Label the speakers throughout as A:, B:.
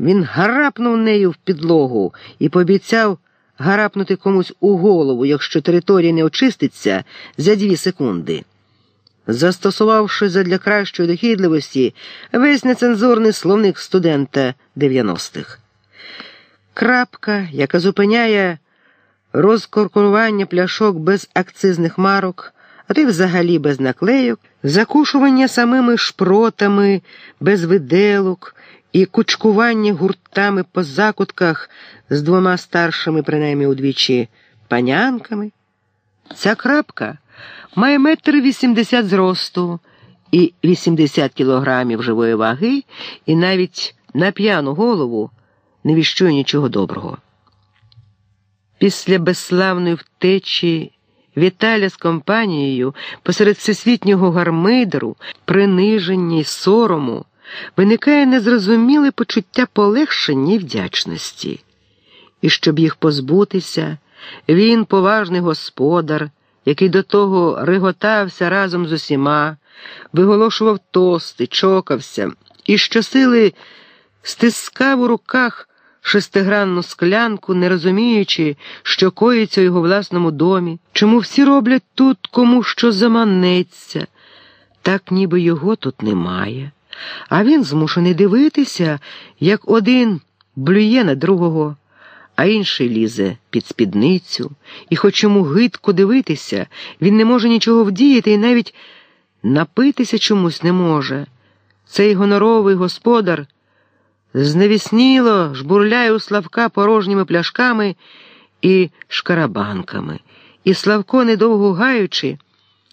A: Він гарапнув нею в підлогу і пообіцяв гарапнути комусь у голову, якщо територія не очиститься за дві секунди. Застосувавши задля кращої дохідливості весь нецензурний словник студента 90-х. Крапка, яка зупиняє розкоркування пляшок без акцизних марок, а ти взагалі без наклейок, закушування самими шпротами, без виделок і кучкування гуртами по закутках з двома старшими, принаймні удвічі, панянками. Ця крапка має метр вісімдесят зросту і 80 кілограмів живої ваги, і навіть на п'яну голову не віщує нічого доброго. Після безславної втечі Віталя з компанією посеред всесвітнього гармидеру, приниження й сорому виникає незрозуміле почуття полегшення і вдячності. І щоб їх позбутися, він, поважний господар, який до того реготався разом з усіма, виголошував тости, чокався і щосили стискав у руках шестигранну склянку, не розуміючи, що коїться у його власному домі, чому всі роблять тут кому що заманеться, так ніби його тут немає. А він змушений дивитися, як один блює на другого, а інший лізе під спідницю, і хоч йому гидко дивитися, він не може нічого вдіяти і навіть напитися чомусь не може. Цей гоноровий господар зневісніло жбурляє у Славка порожніми пляшками і шкарабанками, і Славко, недовго гаючи,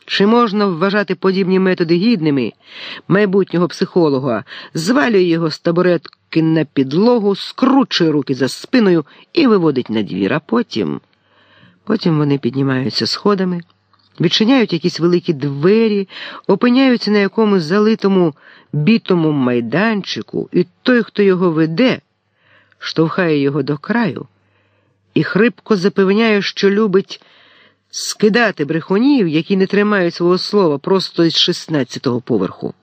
A: чи можна вважати подібні методи гідними майбутнього психолога, звалює його з табуретки на підлогу, скручує руки за спиною і виводить на двір, а потім. Потім вони піднімаються сходами, відчиняють якісь великі двері, опиняються на якомусь залитому бітому майданчику, і той, хто його веде, штовхає його до краю і хрипко запевняє, що любить скидати брехунів, які не тримають свого слова просто із 16-го поверху.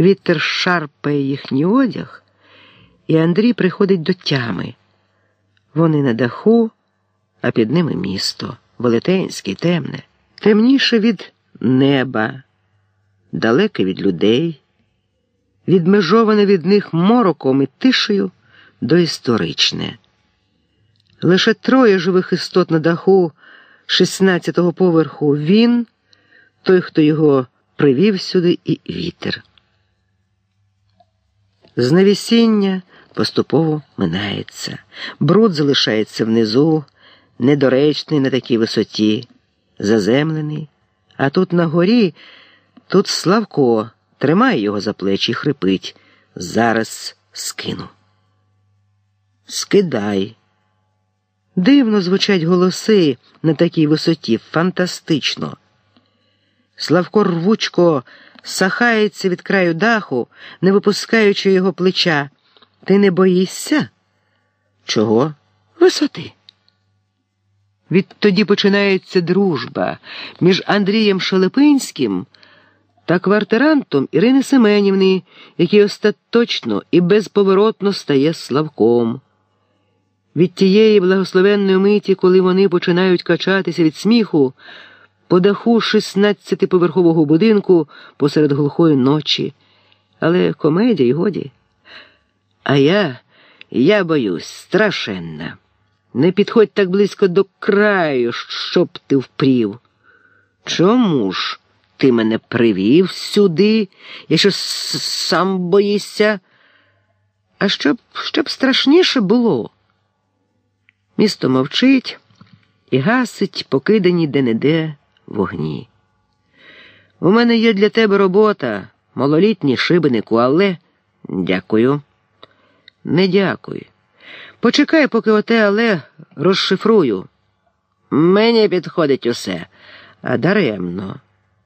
A: Вітер шарпає їхній одяг, і Андрій приходить до тями. Вони на даху, а під ними місто, велетенське, темне, темніше від неба, далеке від людей, відмежоване від них мороком і тишею доісторичне. Лише троє живих істот на даху 16-го поверху він, той, хто його привів сюди, і вітер. Знавісіння поступово минається, бруд залишається внизу, недоречний на такій висоті, заземлений, а тут на горі, тут Славко тримає його за плечі хрипить. Зараз скину. Скидай. Дивно звучать голоси на такій висоті, фантастично. Славко рвучко сахається від краю даху, не випускаючи його плеча. Ти не боїшся? Чого? Висоти. Відтоді починається дружба між Андрієм Шелепинським та квартирантом Ірини Семенівни, який остаточно і безповоротно стає Славком. Від тієї благословенної миті, коли вони починають качатися від сміху, по даху шістнадцятиповерхового будинку посеред глухої ночі. Але комедія й годі. А я, я боюсь, страшенна. Не підходь так близько до краю, щоб ти впрів. Чому ж ти мене привів сюди, якщо сам боїшся? А щоб, щоб страшніше було. Місто мовчить і гасить покидані де-не-де вогні. У мене є для тебе робота, малолітній шибенику, але дякую. Не дякую. Почекай, поки оте але розшифрую. Мені підходить усе, а даремно.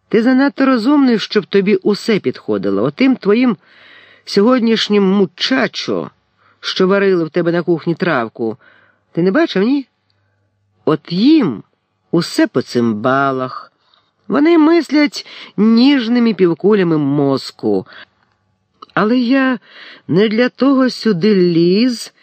A: Ти занадто розумний, щоб тобі усе підходило. Отим твоїм сьогоднішнім мучачо, що варили в тебе на кухні травку. Ти не бачив, ні? От їм усе по цимбалах. Вони мислять ніжними півкулями мозку. Але я не для того сюди ліз,